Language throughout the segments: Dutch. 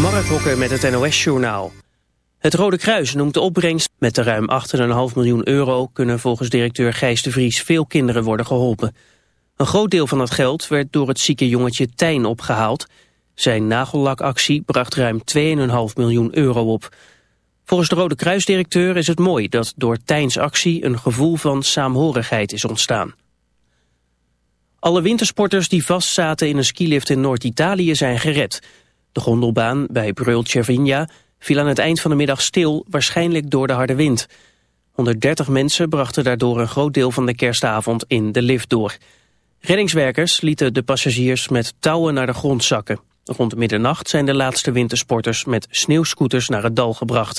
Mark Hokker met het NOS-journaal. Het Rode Kruis noemt de opbrengst met de ruim 8,5 miljoen euro... kunnen volgens directeur Gijs de Vries veel kinderen worden geholpen. Een groot deel van dat geld werd door het zieke jongetje Tijn opgehaald. Zijn nagellakactie bracht ruim 2,5 miljoen euro op. Volgens de Rode Kruisdirecteur is het mooi dat door Tijns actie... een gevoel van saamhorigheid is ontstaan. Alle wintersporters die vastzaten in een skilift in Noord-Italië zijn gered... De gondelbaan bij Breul Cervinia viel aan het eind van de middag stil, waarschijnlijk door de harde wind. 130 mensen brachten daardoor een groot deel van de kerstavond in de lift door. Reddingswerkers lieten de passagiers met touwen naar de grond zakken. Rond middernacht zijn de laatste wintersporters met sneeuwscooters naar het dal gebracht.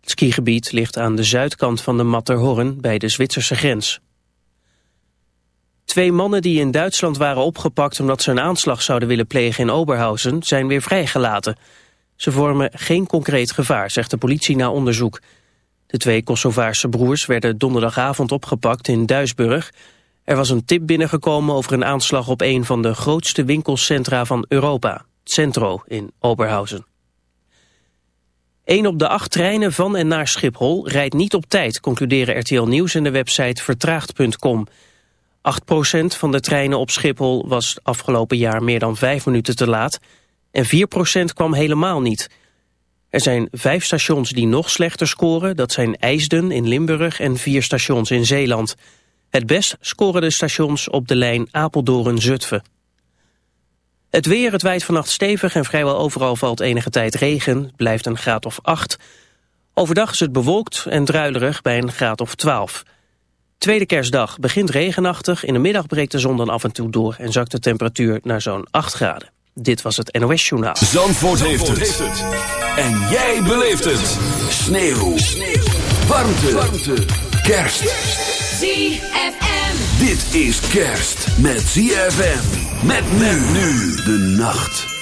Het skigebied ligt aan de zuidkant van de Matterhorn bij de Zwitserse grens. Twee mannen die in Duitsland waren opgepakt omdat ze een aanslag zouden willen plegen in Oberhausen zijn weer vrijgelaten. Ze vormen geen concreet gevaar, zegt de politie na onderzoek. De twee Kosovaarse broers werden donderdagavond opgepakt in Duisburg. Er was een tip binnengekomen over een aanslag op een van de grootste winkelcentra van Europa, Centro in Oberhausen. Een op de acht treinen van en naar Schiphol rijdt niet op tijd, concluderen RTL Nieuws en de website vertraagd.com. 8% van de treinen op Schiphol was afgelopen jaar meer dan 5 minuten te laat en 4% kwam helemaal niet. Er zijn vijf stations die nog slechter scoren, dat zijn IJsden in Limburg en vier stations in Zeeland. Het best scoren de stations op de lijn Apeldoorn-Zutphen. Het weer, het waait vannacht stevig en vrijwel overal valt enige tijd regen, blijft een graad of 8. Overdag is het bewolkt en druilerig bij een graad of 12. Tweede kerstdag begint regenachtig. In de middag breekt de zon dan af en toe door en zakt de temperatuur naar zo'n 8 graden. Dit was het NOS Journaal. Zandvoort, heeft, het. En jij beleeft het. Sneeuw. Sneeuw. Warmte. Warmte. Kerst. ZFM. Dit is kerst met ZFM. Met men nu de nacht.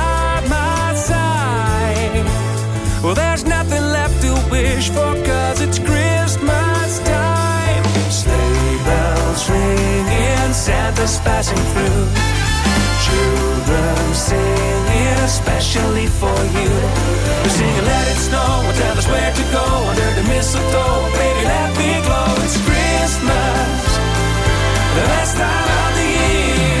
wish for, cause it's Christmas time. Sleigh bells ringing, Santa's passing through. Children singing, especially for you. We're singing, let it snow, and tell us where to go under the mistletoe. Baby, let me glow, it's Christmas, the best time of the year.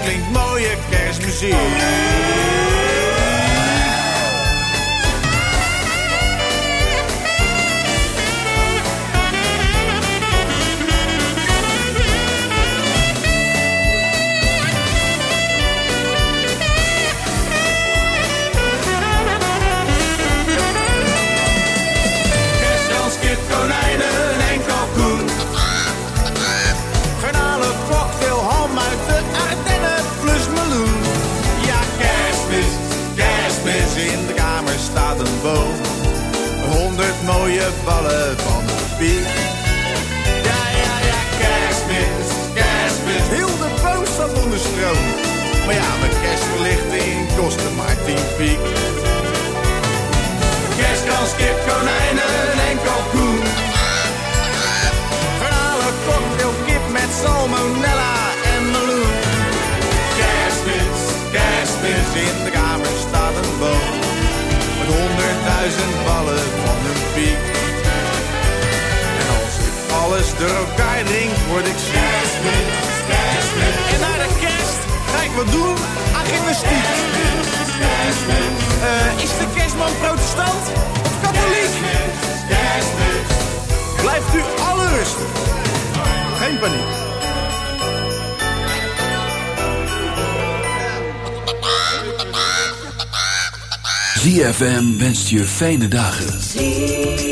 klinkt mooie kerstmuziek. Mooie ballen van de piek. Ja, ja, ja, kerstmis, kerstmis, heel de boom staat onder stroom. Maar ja, mijn kerstverlichting kostte maar tien piek. Kerstkans, kip, konijnen wat doen aan gymnastiek. Eh, is de kerstman protestant of katholiek? Blijft u alle rustig. Geen paniek. ZFM wenst je fijne dagen.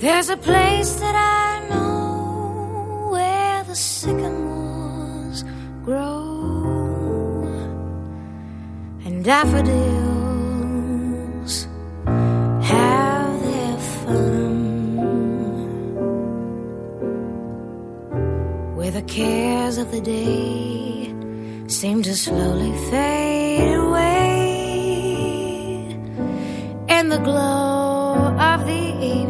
There's a place that I know where the sycamores grow. And daffodils have their fun, where the cares of the day seem to slowly fade away. In the glow of the evening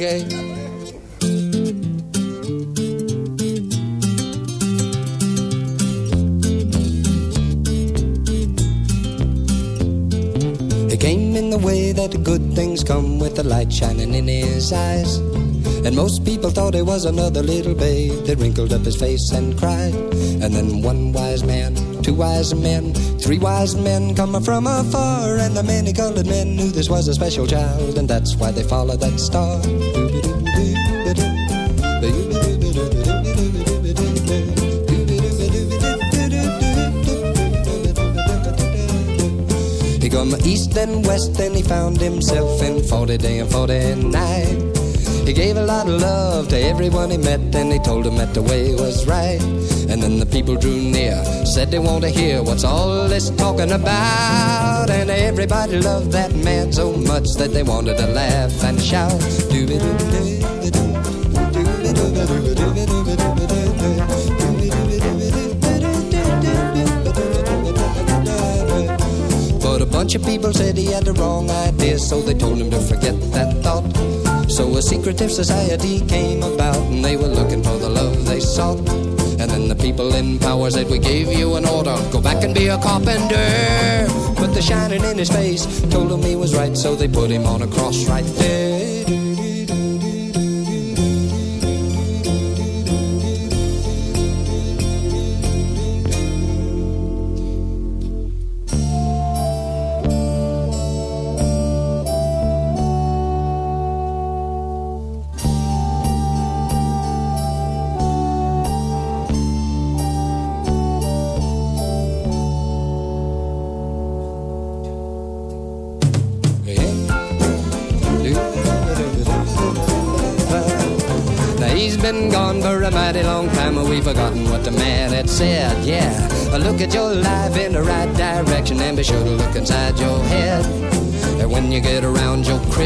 gay. It came in the way that good things come with the light shining in his eyes. And most people thought it was another little babe that wrinkled up his face and cried. And then one wise man two wise men, three wise men come from afar, and the many colored men knew this was a special child, and that's why they followed that star. He come east and west, and he found himself in 40 day and 40 night. He gave a lot of love to everyone he met, and he told them that the way was right. And then the people drew near, said they want to hear what's all this talking about. And everybody loved that man so much that they wanted to laugh and shout. But a bunch of people said he had the wrong idea, so they told him to forget that thought. So a secretive society came about, and they were looking for the love they sought. People in power said, We gave you an order, go back and be a carpenter. But the shining in his face told him he was right, so they put him on a cross right there.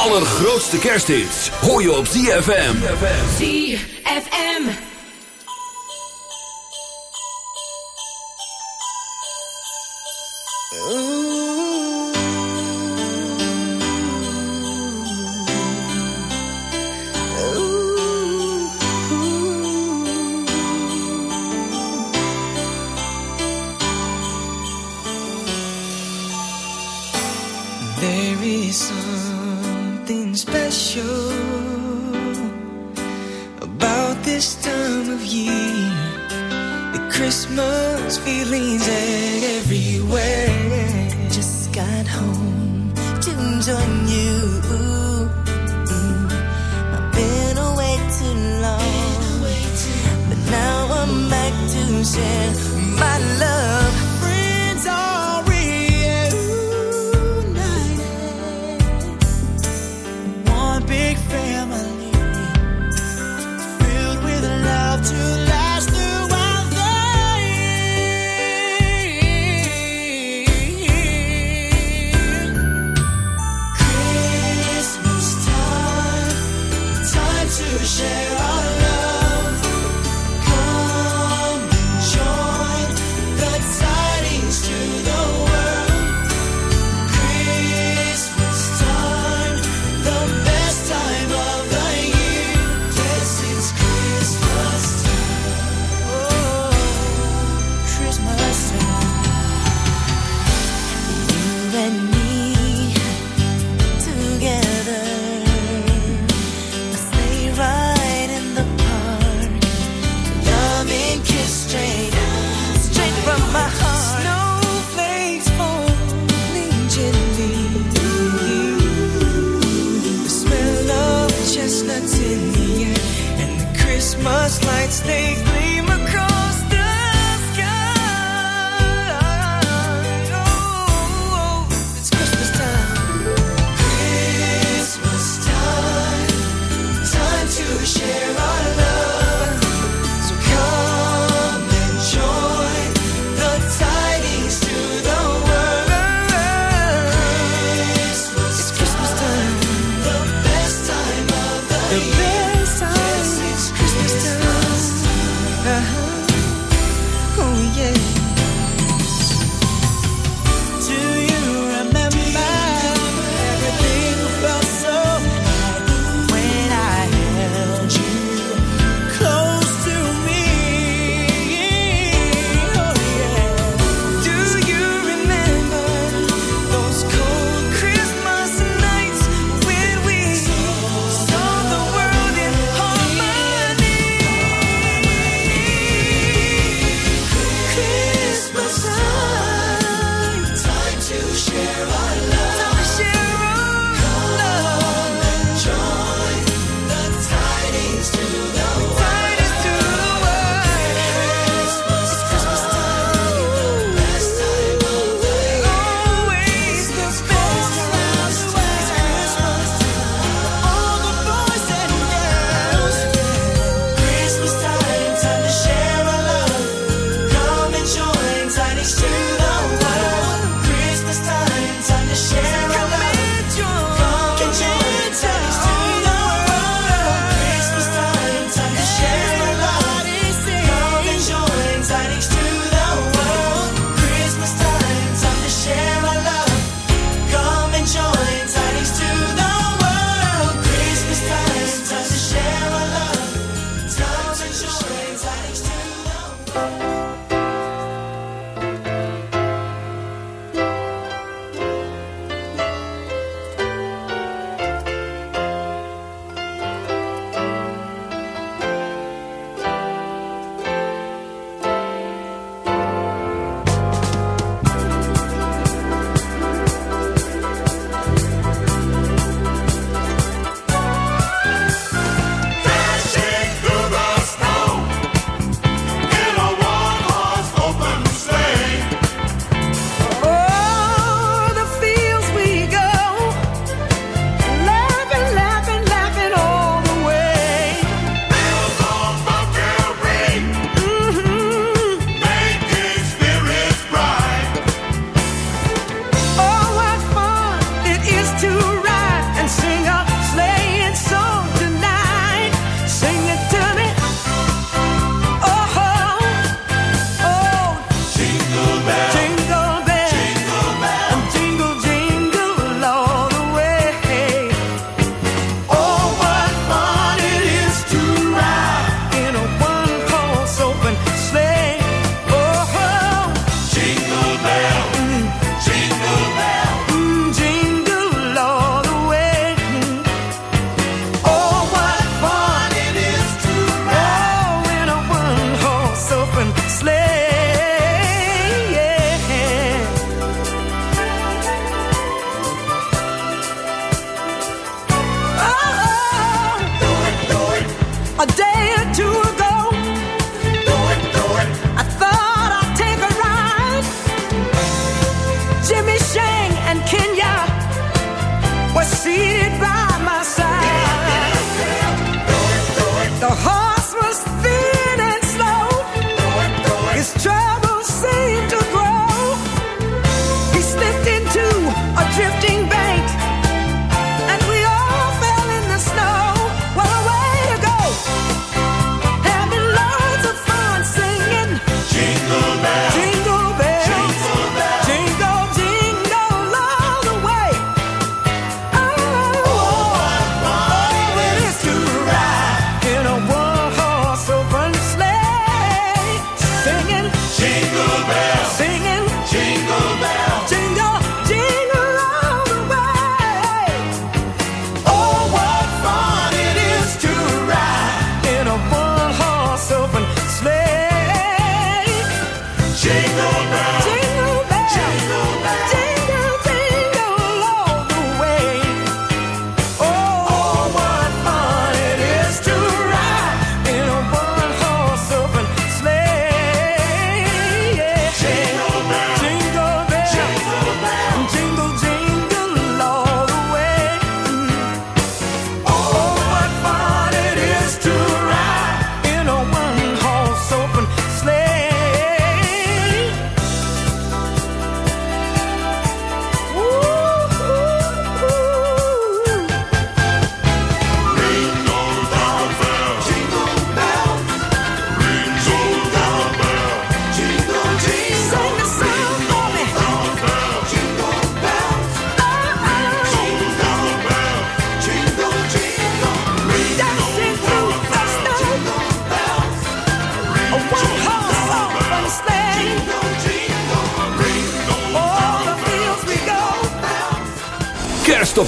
Allergrootste kersthits hoor je op ZFM.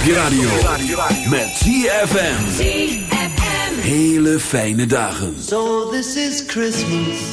je radio. Met ZFM. Hele fijne dagen. So this is Christmas.